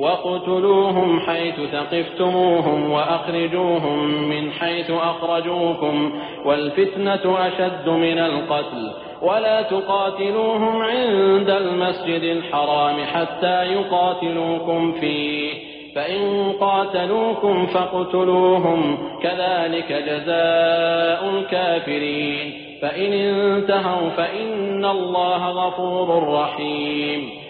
واقتلوهم حيث ثقفتموهم وأخرجوهم من حيث أخرجوكم والفتنة أشد من القتل ولا تقاتلوهم عند المسجد الحرام حتى يقاتلوكم فيه فإن قاتلوكم فاقتلوهم كذلك جزاء الكافرين فإن انتهوا فإن الله غفور رحيم